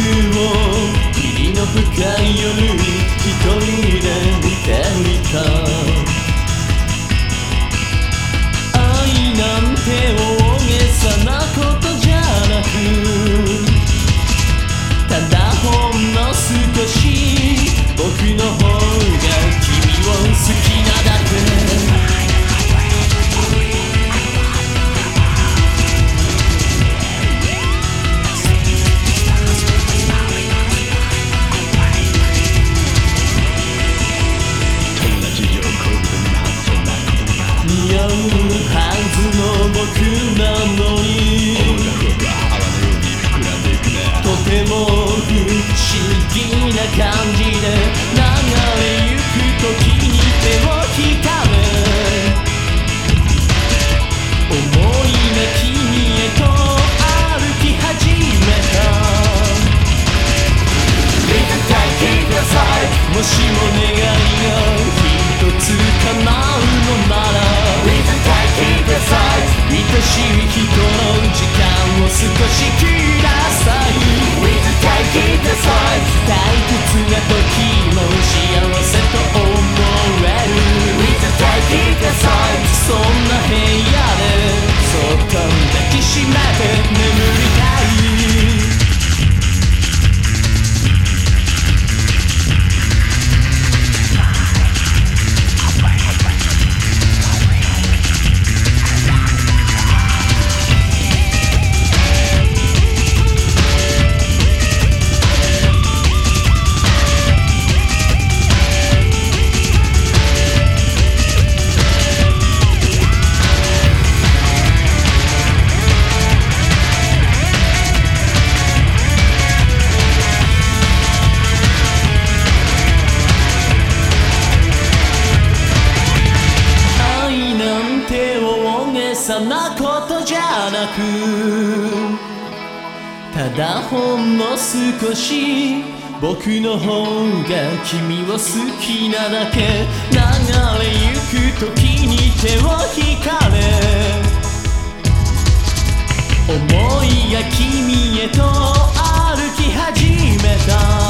を霧の深い夜に一人で見ていたとても不思議な感じで。さなことじゃなくただほんの少し僕の方が君を好きなだけ流れゆく時に手を引かれ思いが君へと歩き始めた